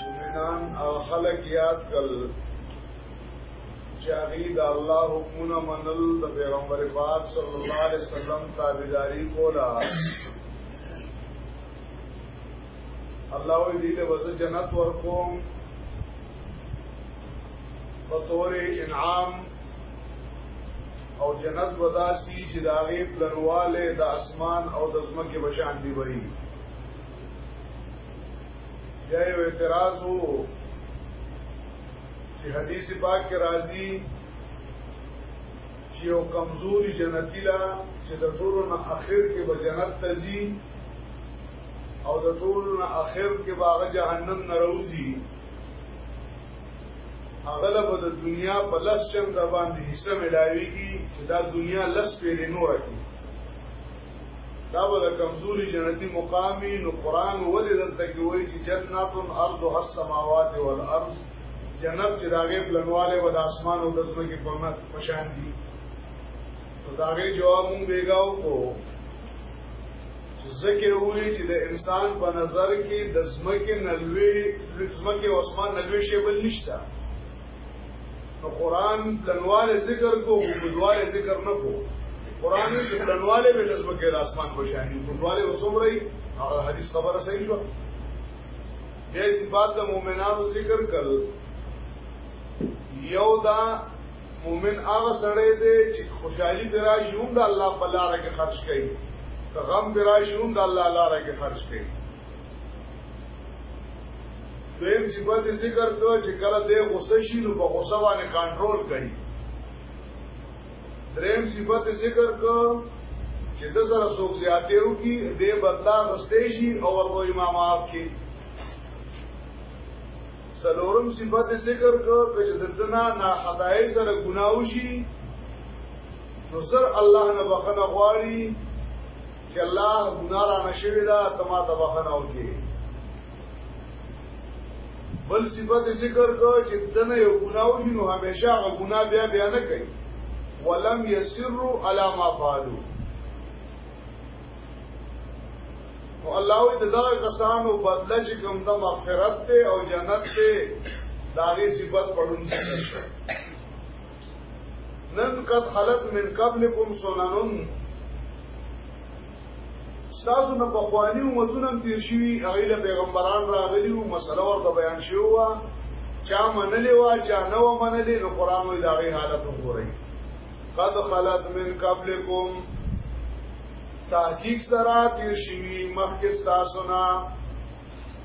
مومنان او خلق یاد کل چاہی دا اللہ حکمنا منل دا پیغمبر پاک صلی اللہ علیہ وسلم تابداری کولا اللہ وی دیل وز جنت ورکوم بطور انعام او جنت وداسی چې داغه پلنواله د اسمان او د زمکه بشان دی وایي بیا یو اعتراض وو چې حدیث پاک کې راځي چې یو کمزوري جنتی لا چې د ټولو نه اخر کې به جنت ته ځي او د ټولو نه اخر کې به هغه جهنم نه راوځي هغه له د دنیا په لس چنده باندې حصہ ملاويږي چې دا دنیا لس پیری نور کړي دا به د کمزوري جنتی مقامی نو قران ولې دلته کې وایي چې جنات الارض السماوات والارض جنت چې داغه بلنواله و د اسمان او د زمکه په مت پشان دي نو داغه جواب مونږ بیګاو کو زکه وی چې د انسان په نظر کې د زمکه نلوي زمکه او اسمان نلوي شی بل نشته نو قران پلنواله ذکر کو بدواله ذکر نه کو قران کې پلنواله به نسبت کې اسمان په شان دي بدواله وسومري هغه حدیث خبره صحیح شو بیا صفات د مؤمنانو ذکر کړ یو دا مؤمن هغه سړی دی چې خوشحالي درایي هم د الله په لار کې خرج کوي غم برای شوم د الله لپاره کې خرج کړي دویم صفت ذکر کو چې کله د غصه شي نو په غصه باندې کنټرول کوي دریم صفت ذکر کو چې د سره څوک زیاتې وکي د بدلا غستې شي او ورته امام اپ کې سلورم صفت ذکر کو چې د دنا نه خدای سره ګناو شي نو سر الله نه بخنه غواړي چې الله ګناه را نشوي دا تما ته بخنه وکي بل صفت ذکر کو چې دنه یو ګناه وشي نو همیشه هغه ګناه بیا بیا نه کوي ولم يسروا على ما فعلوا او الله وي دغه کسانو بدله چې کوم د مغفرت ته او جنت ته داغي صفت پړون ذکر نن قد خلق من قبلكم سنن تاسو نه په خواني امتونو تیر شوی هغه له پیغمبران راغلی او مسله ورته بیان شو وا چا منلې وا چا نه و منلې نو قران وی دا غي حالت وګورئ قد خلت من قبلكم تحقیق سره تیر شوی مخکې تاسو نه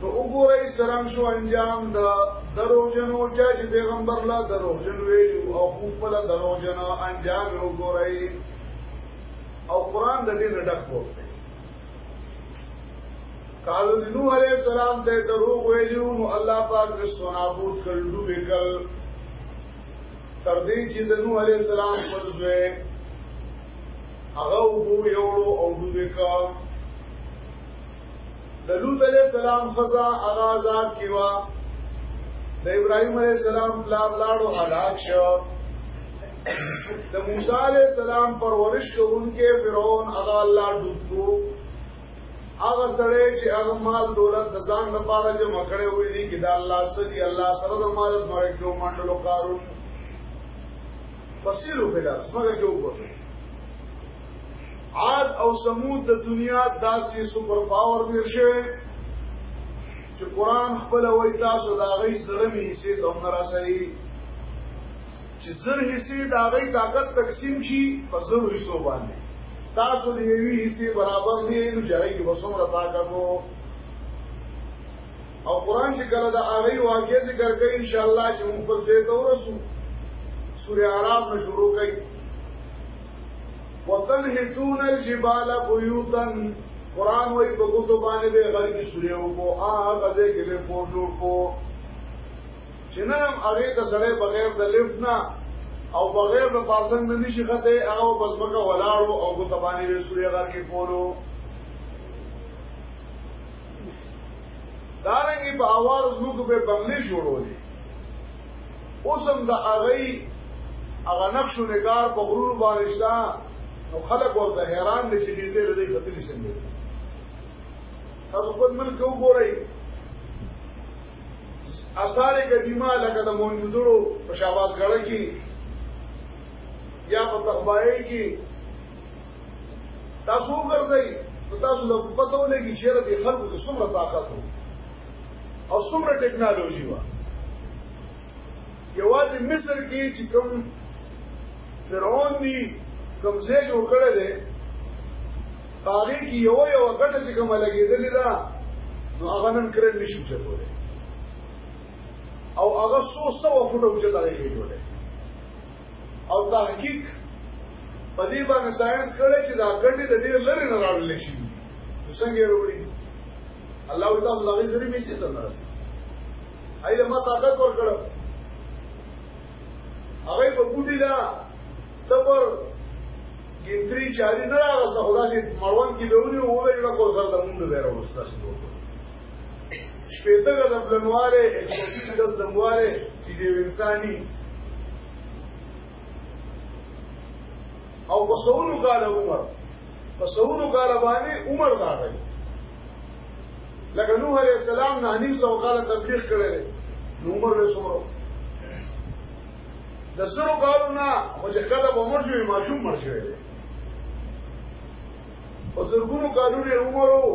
نو وګورئ سرنګ شو انجام د دروغجنو چا چې پیغمبر لا دروغجن ویلو او خپل دروغجن انجام وګورئ او قران د دې نه ډک وو قالو د نوح علیہ السلام ته دروغ ویلو نو الله پاک د سونابوت کړلو وکړ تر دې چې د نوح علیہ السلام په ځای هغه وو یو او دوی کا د لوط علی السلام خزا هغه عذاب کیوا د ابراهیم علی السلام پلار لاړو هلاک شو د موسی علی السلام پرورش کوونکې فرعون هغه الله ډوبو هغه سره چې هغه مال دولت د ځان لپاره چې مکړې وې دي کې دا الله سدي الله سره د مال سره کې منډلو قارون فصیلو پیدا څنګه کې وګورئ عاد او سمود د دنیا داسې سپر پاور دی شوی چې قران خپل وای تاسو دا غي سره می حصے ته نه راځي چې زر حصے دا غي طاقت تقسیم شي په زر حصو باندې تاسو دې وی حصے برابر دی نو جای کې وسومره طاقت وو او قران چې کله دا هغه واقعي ذکر کوي ان شاء الله چې موږ په څه تورسو سورې عرب نه شروع کوي وتنحتون الجبال بيوتا قران وای په ګوتو باندې به غر کې سورې او کو آ غزه کې به پور جوړ کو چنم هغه ته سره بغیر د لفت نه او بغیر د پاسنګ نه نشي خته هغه بس مکه ولاړو او ګوتو باندې به سورې غر کې پورو دارنګي په اوار زموږ په بنگلې جوړولې اوس هم د هغې هغه نقش و نگار په غرونو باندې شته نو خلک ورته حیران دي چې دې زیره دې ختلې څنګه تاسو په ملک وګورئ آثار قدیمه لکه د موجودو په شاباس غړ کې یا په تخبایي کې تاسو ګرځي نو تاسو له پته ولګي چې رب خلکو کې څومره طاقت وو او څومره ټکنالوژي و یوازې مصر کې چې کوم فرعون دی کوم ځای جوړ کړی دی هغه کې یو یو غټه چې کومه لګېدلې ده نو هغه نن کرن نشو چلولې او هغه 100 100 فوټه اوچته لګېدلې او تحقیق په دې باندې ساينس کړی چې دا ګټې د ډېر لري نه راوړل شي نو څنګه یې وروړي الله تعالی دا غي سره میسي ته نرسي ایله ما طاقت ورکړ هغه په بوټي لا تبر ګنتري چاري نه راغله خدا سي مړوند کې به ونی وو ویل کو سره د مونږ به راوستل شي شپېته ګزه پلنواله ایک سو بیس ګز لمبواله چې د انساني او په سونو کاله عمر په سونو کاله باندې عمر راغی لکه نوح علیہ السلام نه نیم سو کاله تبلیغ کړی نو عمر له سورو د سرو کالو نه خو چې کله به مر شوی ماشوم مر شوی دی او زرګونو کالو نه عمر وو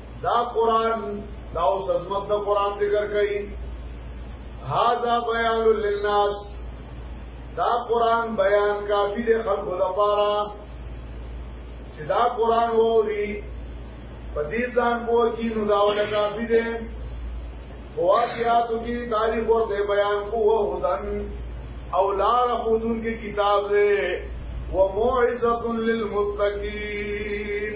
دا قران دا اوس عظمت د قران ذکر کوي هاذا بیان للناس دا قران بیان کافی دی خلکو لپاره چې دا قران ووري په دې ځان پوه کی نو دا ولا کافی دی واقعاتو کی تاریخ ورته بیان کوو هدن او لار خودون کی کتاب دی وموعظه للمتقین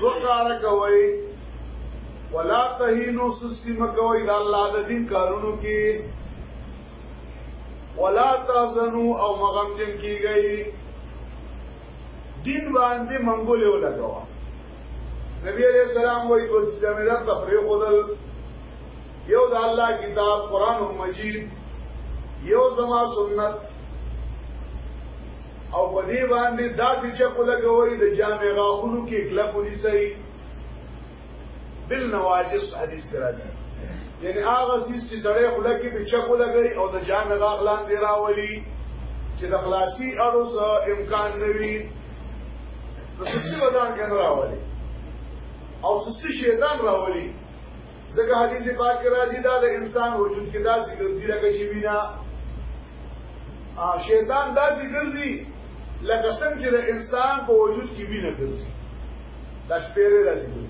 دو کار کوي ولا تهینو سستی مکوي د الله د دین کارونو کې ولا تزنو او مغم جن کیږي دین باندې منګولې ولګوا نبی علیہ السلام وایي کوڅه مې را تفریح خدل یو د الله کتاب قران مجید یو زما سنت او په دې باندې داسې چکو لګوي د جامع غاخونو کې کلک ونیسي بالنواجس حدیث کې راځي یعنی هغه سیس چې سړی خله کې په چکو لګي او د جامع غاخ لاندې راولي چې د خلاصي اړو سره امکان نه وي نو څه بدان کې راولي او څه شیطان راولي ځکه حدیث پاک کې راځي دا د انسان وجود کې داسې ګرځي لکه چې وینا شیطان داسې ګرځي لکه څنګه چې د انسان په وجود کې وینه ګرځي دا شپېره راځي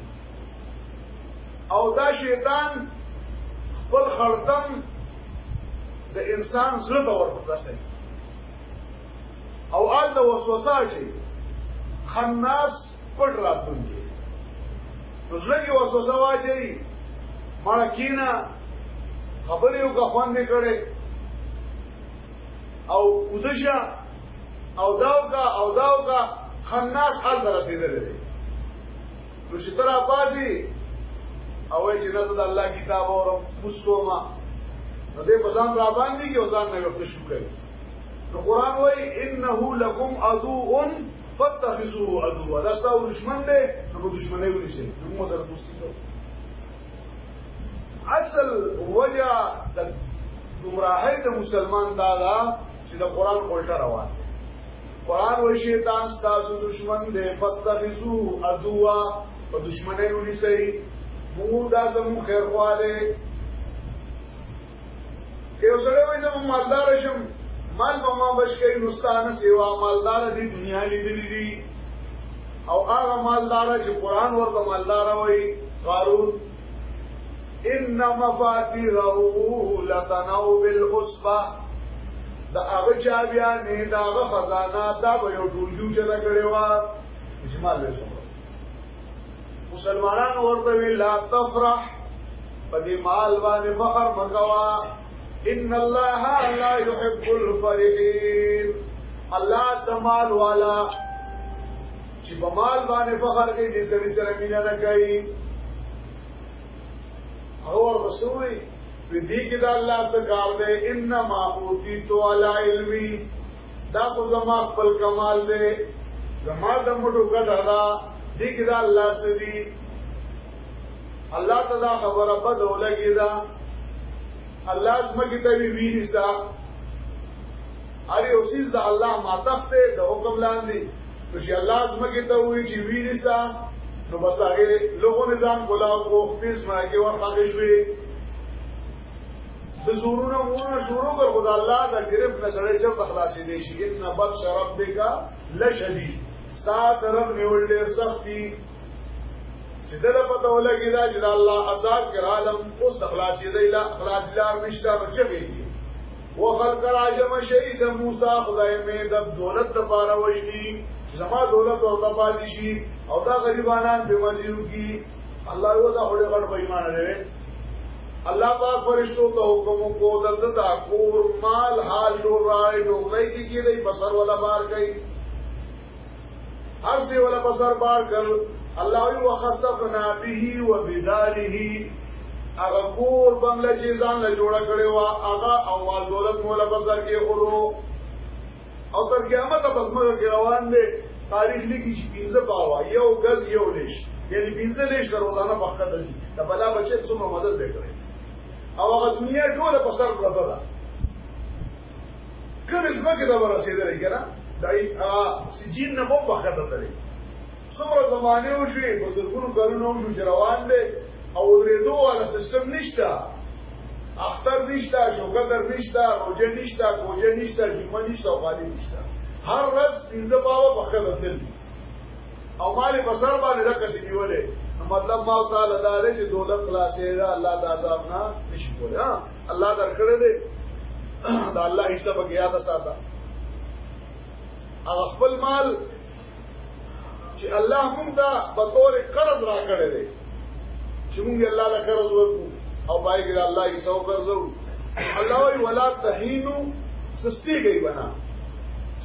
او دا شیطان خپل خړتم د انسان زړه ته ورپسې او آل د وسوسه چې خناس پټ راتلونکي نو زړه کې وسوسه واچي مړه کینا خبرې او غوښوان دې کړي او ودشه او داوګه او داوګه خناس حال در رسیدل دي نو چې تر ابازي او چې نزد الله کتاب اورم مسکوما نو دې بزان را باندې کې ځان نه وخت شو کوي نو قران وای انه لکم عدو فاتخذوه عدوا دا ستاسو دشمن دی نو په دشمنی ونیسئ موږ سره دوستي کوو اصل وجه د گمراهۍ د مسلمان دا ده چې د قران الټا روان دی قران وای شیطان ستاسو دشمن دی فاتخذوه عدوا په دشمنی ونیسئ موږ دا زمو خیر خواله یو سره وې زمو مالدار شم مال په ما بچ کې نستانه سیوا مالدار دي دنیا لیدلې دي او هغه مالدار چې قران ورته مالدار وایي قارون ان مفاتيحه لتنو بالعصبه دا هغه چا بیا نه دا هغه خزانه دا به یو ټولګیو چې دا کړي وا اجمال له مسلمانان ورته وی لا تفرح په دې مال باندې فخر مکوا ان الله لا يحب الفرحين الله تمال والا چې په مال باندې فخر کوي دې سړي سره مینا نه کوي او رسول دې کې دا الله سره کار دی انما اوتی تو علی علمي دا خو زما خپل کمال دی زما د مټو ګټه ده دې کې دا الله سدي الله ته دا خبره په دوله کې ده الله سمګي ته وی ویری سا اره اوسیز د الله ماتخت د حکم لاندې نو چې الله سمګي ته وی چې ویری سا نو بس هغه لوګو نظام کولاو کو خپل سمګي ورخه شوي د زورونه مورونه شروع کړ خدای الله دا گرفت نه سره چر تخلاصې دي شي ان بطش ربک لشدید سات رب نیول ډیر سخت دي چې دغه پته ولګی دا چې الله عذاب کرالم اوس تخلاصې دی لا خلاصې لار مشته بچي دي وخلق راجم شهید موسی خدای مې د دولت لپاره وجني زما دولت او تپادشي او دا غریبانان په مزیو کې الله یو دا هډه غړ بېمانه دی الله پاک فرشتو ته حکم کو دلته دا کور مال حال نور راي نور نه کیږي دی بسر ولا بار کوي هر څه ولا بسر بار کړ الله یو خصفنا به وبداره هغه کور بنگله چې ځان له جوړ کړي وا هغه او مال دولت مولا بسر کې خورو او تر قیامت په ځمکه کې روان دی تاریخ لیکي چې پنځه باوا یو غز یو لیش یعنی پنځه لیش د روزانه په خط دي دا بلا بچي څومره مدد وکړي او هغه دنیا ټوله په سر پرته ده کله ځمکه ته ورسېدل کېږي دا سجین نه په وخت ته څومره زمانې وشوې، په زرګونو کلونه وشو چې روان دی او ودرېدو والا سیستم نشته، اختر نشته، شوکتر نشته، روژه نشته، کوژه نشته، جمعه نشته او خالي نشته. هر ورځ پنځه بابه په ښځه تل دي او مالې په سر باندې لکه سې نیولې نو مطلب ما او تعالی دا لري چې دولت خلاصې ده الله د عذاب نه نشي کولی ها الله درکړې دې دا الله حساب کې یاد ساته او خپل مال چې الله موږ ته په تور قرض را کړی دی چې موږ الله له قرض ورکو او پای کې الله یې سو قرضو الله وی ولا تهینو سستی گئی بنا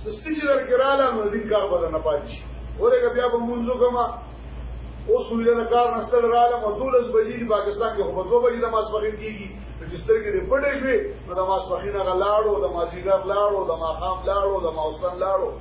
سستی چې درکراله نو دین کار بدل نه پاتې شي ورګه بیا به مونږ کومه اوس ویل نه کار نسل رااله مدولس بجې د پاکستان کې خو دوه بجې د ماسپخین کیږي چې سترګې دې پټې شي نو د ماسپخین غلاړو د مازیګر لاړو د ماقام لاړو د ماوسن لاړو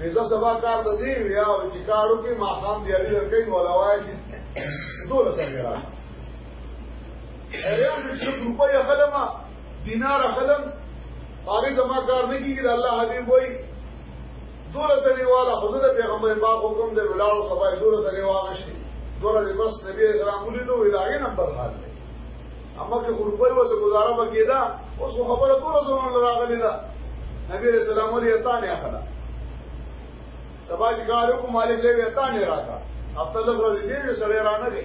ویزه سبا کار ته زی ویا او چې کارو کې ما خام دی اړي درکې نو علاوه چې ټول ته راځه ایا چې څو روپۍ خلم دینار خلم هغه زما کار نه کیږي الله حبیب وای دوله سنی والا حضرت پیغمبر پاک حکم دی ولاړو سبا دوله سنی واغشي دوله بس نبی اسلام ولیدو ویلاګې نمبر حال دی اما که اروپای وسه گزاره بکیدا اوس خو خبره ټول زمون راغلی دا نبی رسول الله مولي اتا نه اخلا سبا چې کارو کو مالک لوي اتا نه راکا هفته لږ ورځې دې سره رانه دي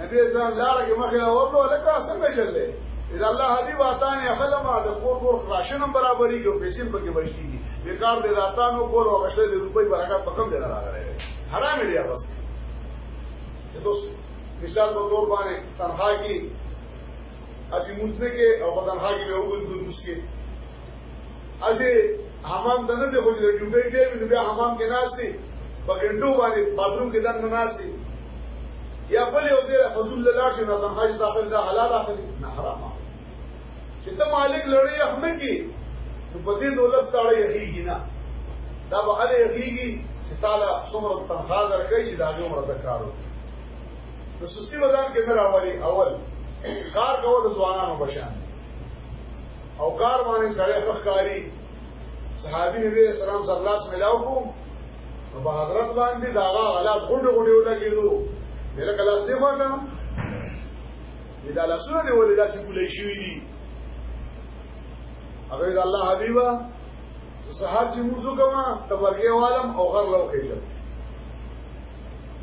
نبی رسول الله لاره کې مخه اورلو لکه څنګه چللې اذا الله حبيب اتا نه اخلا ما د کور کور راشنم برابرۍ کو پیسې پکې بچي دي بیکار دې داتانو کور او غشته دې روپۍ برکات پکم دې راغلي حرام دی اغستی دوست مثال په تور باندې تنها کې اسی موزنه کې او په تنها کې به وګورئ د موس کې اسی حمام د نه ځه خو د ډوبې کې نو بیا حمام کې ناشتي په ګندو باندې باتروم کې دنه ناشتي یا بل یو ځای فضل لاله چې نه تنها چې داخل دا حلال اخلي نه حرام چې ته مالک لړې هم نه کی نو په دې دولت سره یې هیږي نه دا به هله هیږي چې تعالی څومره تنخواه درکړي چې دا عمر ته کار وکړي نو سستی بدن کې نه راوړي اول کار کوو د ځوانانو بشان او کار باندې سره ښکاری صحابي نبی اسلام صلی الله علیه ملاو کو نو په حضرت باندې دا غلا غونډه غونډه ولګېدو دغه کلاس دی ورته دا لاسونه دی ولې داسې کولای شوې دي هغه د الله حبيبا صحاب چې موږ کوما تبرګه عالم او غر لو کېږي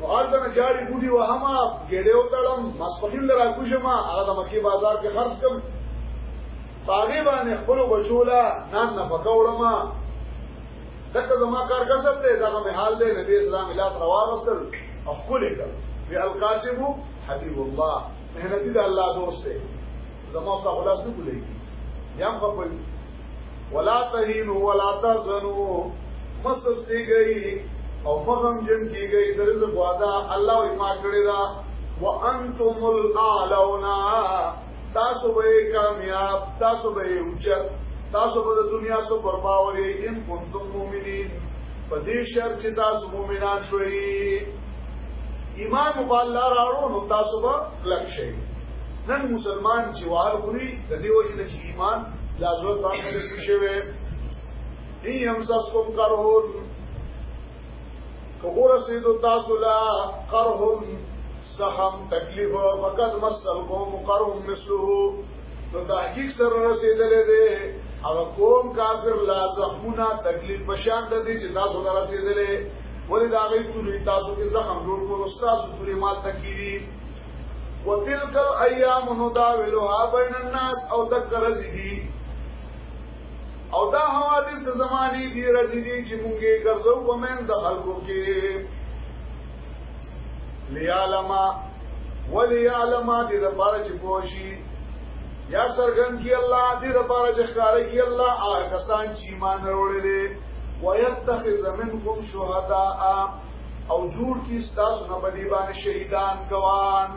نو آلته نه جاری بوډي و هما ګډه او تړم مسخیل درا کوشما هغه د مکی بازار کې خرڅ کوم باغی باندې خپل بچولا نان نه پکوړما دغه زما کار کسب دی دغه محال دی نبی اسلام اله تروا وصل او خپل کړ وی القاسم حبیب الله مهنتی د الله دوست دی زمو څخه خلاص نه بولې یم خپل ولا تهینوا ولا تحزنوا مسس کیږي او مغم جن کیږي د رزق وعده الله یې ما کړی دا وانتم الاعلون تاسو به کامیاب تاسو به اوچت تاسو به د دنیا سو پر باورې ان کنتم مؤمنین په دې شرط چې تاسو مؤمنان شوئ ایمان په الله راړو نو تاسو به کلک شئ نن مسلمان چې وار خوري د دې وجه نه چې ایمان لا زور باندې لږ شي وي ای هم تاسو کوم کرهون کور سید تاسو لا کرهون سهم تکلیف فقط مسل قوم کرهم مثله نو تحقیق سره رسیدلې ده او قوم کافر لا زخمونه تکلیف بشان د دې چې تاسو درسیدلې ولی دا غی توری تاسو کې زخم جوړ کو نو تاسو توری مال تکیری وتلک الايام نداولها بین الناس او ذکر زیدی او دا حوادث د زمانی دی رضی دی چې مونږه ګرځو په من د خلکو کې لیالما ولیالما دې د پاره چې پوشي یا سرګن کی الله دې د پاره چې ښکارې کی الله هغه کسان چې ایمان وروړي ويتخذ منكم شهداء او جوړ کی ستاسو نه بدی باندې شهیدان ګوان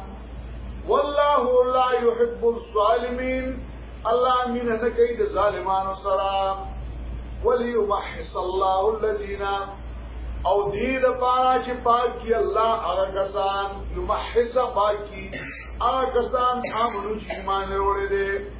والله لا يحب الظالمين الله مين نه کوي د ظالمانو سره وليمحص الله الذين او دې د پاره چې پاک کی الله هغه کسان یمحص پاک کی هغه کسان امنو چې ایمان وروړي دي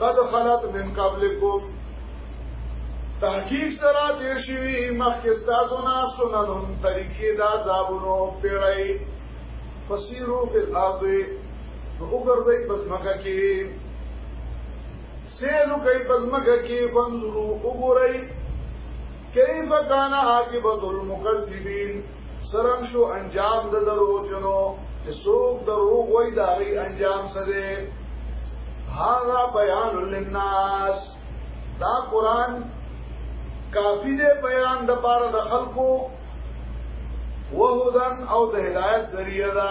قد خلت من قبلكم تحقیق سره تیر شوی مخکې تاسو نه سنن طریقې دا عذابونو پیړای فسیرو فی الارض نو وګرځي پزماکه کې سیلو کوي پزماکه کې فنزرو وګورئ کیف کان عاقبت المکذبین سرنګ شو انجام د دروغجنو چې څوک دروغ وایي دا غي انجام څه دی هاذا بیان للناس دا قران کافی دی بیان د پاره د خلکو وهدن او د هدایت ذریعہ ده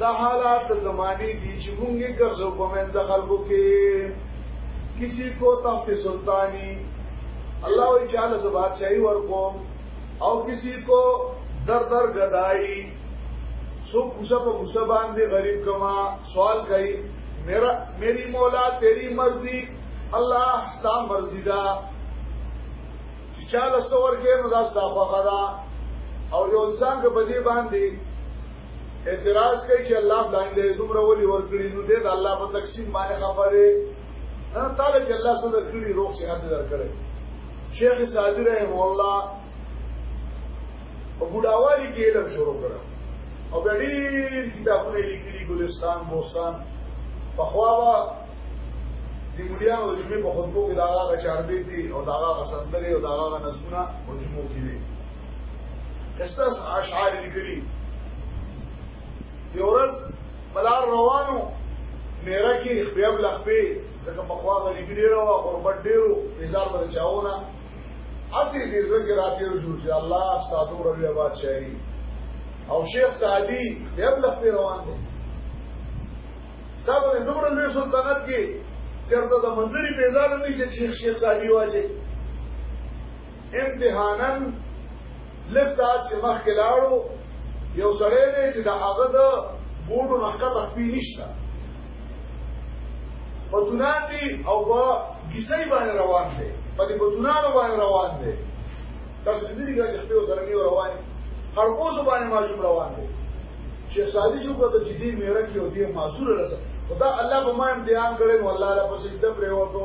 دا حالات د زمانه دي چې موږ یې ګرځو په منځ خلکو کې کسی کو تخت سلطانی الله وی چاله ز بادشاہي ورکو او کسی کو در در گدائی سو کوسا په کوسا باندې غریب کما سوال کوي میرا میری مولا تیری مرضی الله ستا مرضی دا چې چاله سور کې نو دا ستا خوخه دا او یو انسان که بدی باندې اعتراض کوي چې الله بلایند دی دومره ولي ورکړي نو دې د الله په تقسیم باندې خبره نه تعالی چې الله څه درکړي روغ صحت درکړي شیخ سعدی رحم الله په بډاوالي کې علم شروع کړ او ډېر کتابونه لیکلي ګلستان بوستان په خوا د مليانو د جمعې په خطبو کې دا هغه چاربې دي او دا هغه سندري او دا هغه نسونه او جمعو کې دي استاس اشعار لیکلي یو ورځ بلار روانو میرا کې خپل بل خپې دغه په خوا غریبي ډیر او غربت ډیر هزار بل چاونه اسی دې زګر راته جوړ چې الله استادو ربي آباد شهري او شیخ سعدي خپل بل خپې روان دي تاسو د دومره لوی سلطنت کې چرته د منځري پیزار نشته چې شیخ سعدي واچي امتحانا لسا چې مخ کې لاړو یو سړی دی چې د هغه د بوډو نخکه تخپی نشته په دونان دی او په ګیسای باندې روان دی په دې په دونانو باندې روان دی تاسو دې دې چې خپل سره نیو روان دی هر کوزو باندې ماشوم روان دی چې سادي شو کته چې دې میرا کې او دې معذور رسه خدا الله په ما امتحان کړي نو الله را پسې دې پرې ورته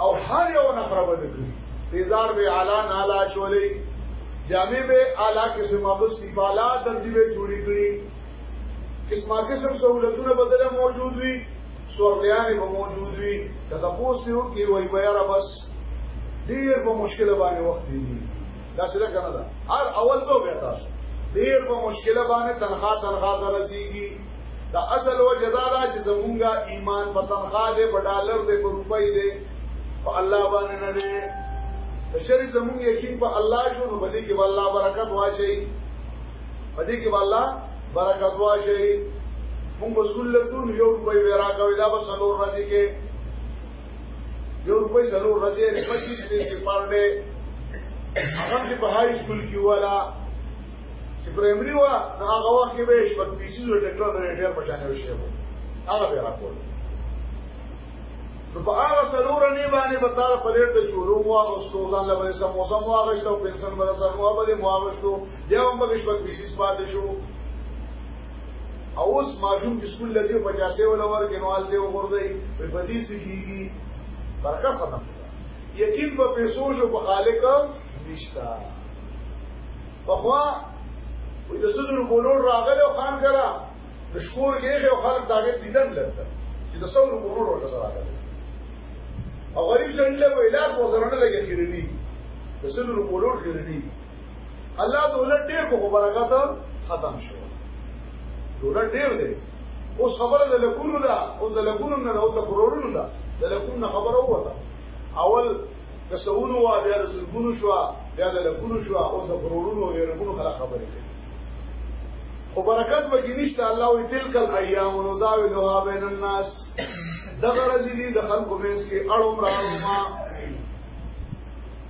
او هر یو نخره بده کړی تیزار به اعلی نالا چولې جامع به اعلی کسه مغستی بالا درځي به جوړی کړی قسمه قسم سہولتونه بدله موجود وي سورلیان به موجود وي که تاسو یو کې وای بیا را بس ډیر په مشکل باندې وخت دی دا څه کنه دا هر اول څو بیا تاسو ډیر په مشکل باندې تنخواه تنخواه درځيږي دا اصل وجه دا ده چې زمونږه ایمان په تنخوا دی په ډالر دی په روپۍ دی په الله باندې نه دی که چېرې زمونږ یقین په الله شو نو په دې کې به الله برکت واچوي په دې کې به الله برکت واچوي مونږ به سکول له دون یو روپۍ به راکوي دا به څلور ورځې کې یو روپۍ څلور ورځې پچیس پیسې پر ډې هغه چې په هاي سکول کې ولا چې پرایمري و نو هغه وخت کې به شپږ پیسې د ډاکټر د ډېر په شان وشي هغه به راکول نو په هغه سلور نه باندې به تعالی په ډېر د چولو مو او سوزان له باندې سم موسم واغښت او پنسن به سره مو باندې مواغښتو بیا هم به شپږ پیسې پاتې شو او اوس ماشوم چې سکول لذي په جاسه ولا ورګې نو حال دی وګورځي په بدی سکیږي برکت ختم یقین په پیسو شو په خالق نشتا په خوا وي د صدر ګولور راغله او خان کرا د شکور کېږي او خلک داګه دیدن لرته چې د صدر ګولور ورته سره راغله او غریب څنګه له ویلاس وزرنه لګي خیرني د صدر ګولور خیرني الله دولت ډېر په برکت ختم شو دولت ډېر دی اوس خبره د لکونو ده او د لکونو نه او د کرورونو ده د لکونو خبره وته اول که سونو وا بیا د سلګونو شو بیا د لکونو شو او د کرورونو او یرګونو خلک خبرې کوي خو برکت به کې نشته الله وی تلک الايام نو دا وی دوه بین الناس د غرض دي د خلکو مینس کې اړو مرانو ما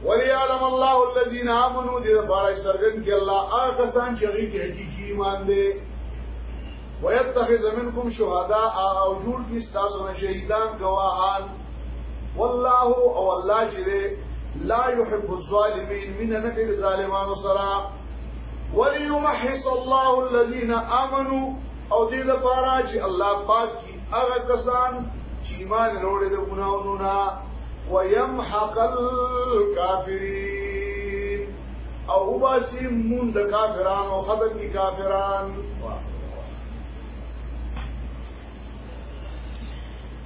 وليعلم الله الذين امنوا دې بارک سرګن کې الله هغه کسان چې غي کې حقيقي ایمان دي ويتخذ منكم شهداء او جوړ کی تاسو نه شهیدان گواهان والله او الله چې لا يحب الظالمين من نه کوي ظالمانو سره وليمحص الله الذين امنوا او دې لپاره چې الله پاک کی هغه کسان چې ایمان وروړي د ګناونو نه ويمحق الكافرين او وباسي مون د کافرانو ختم کی کافران واه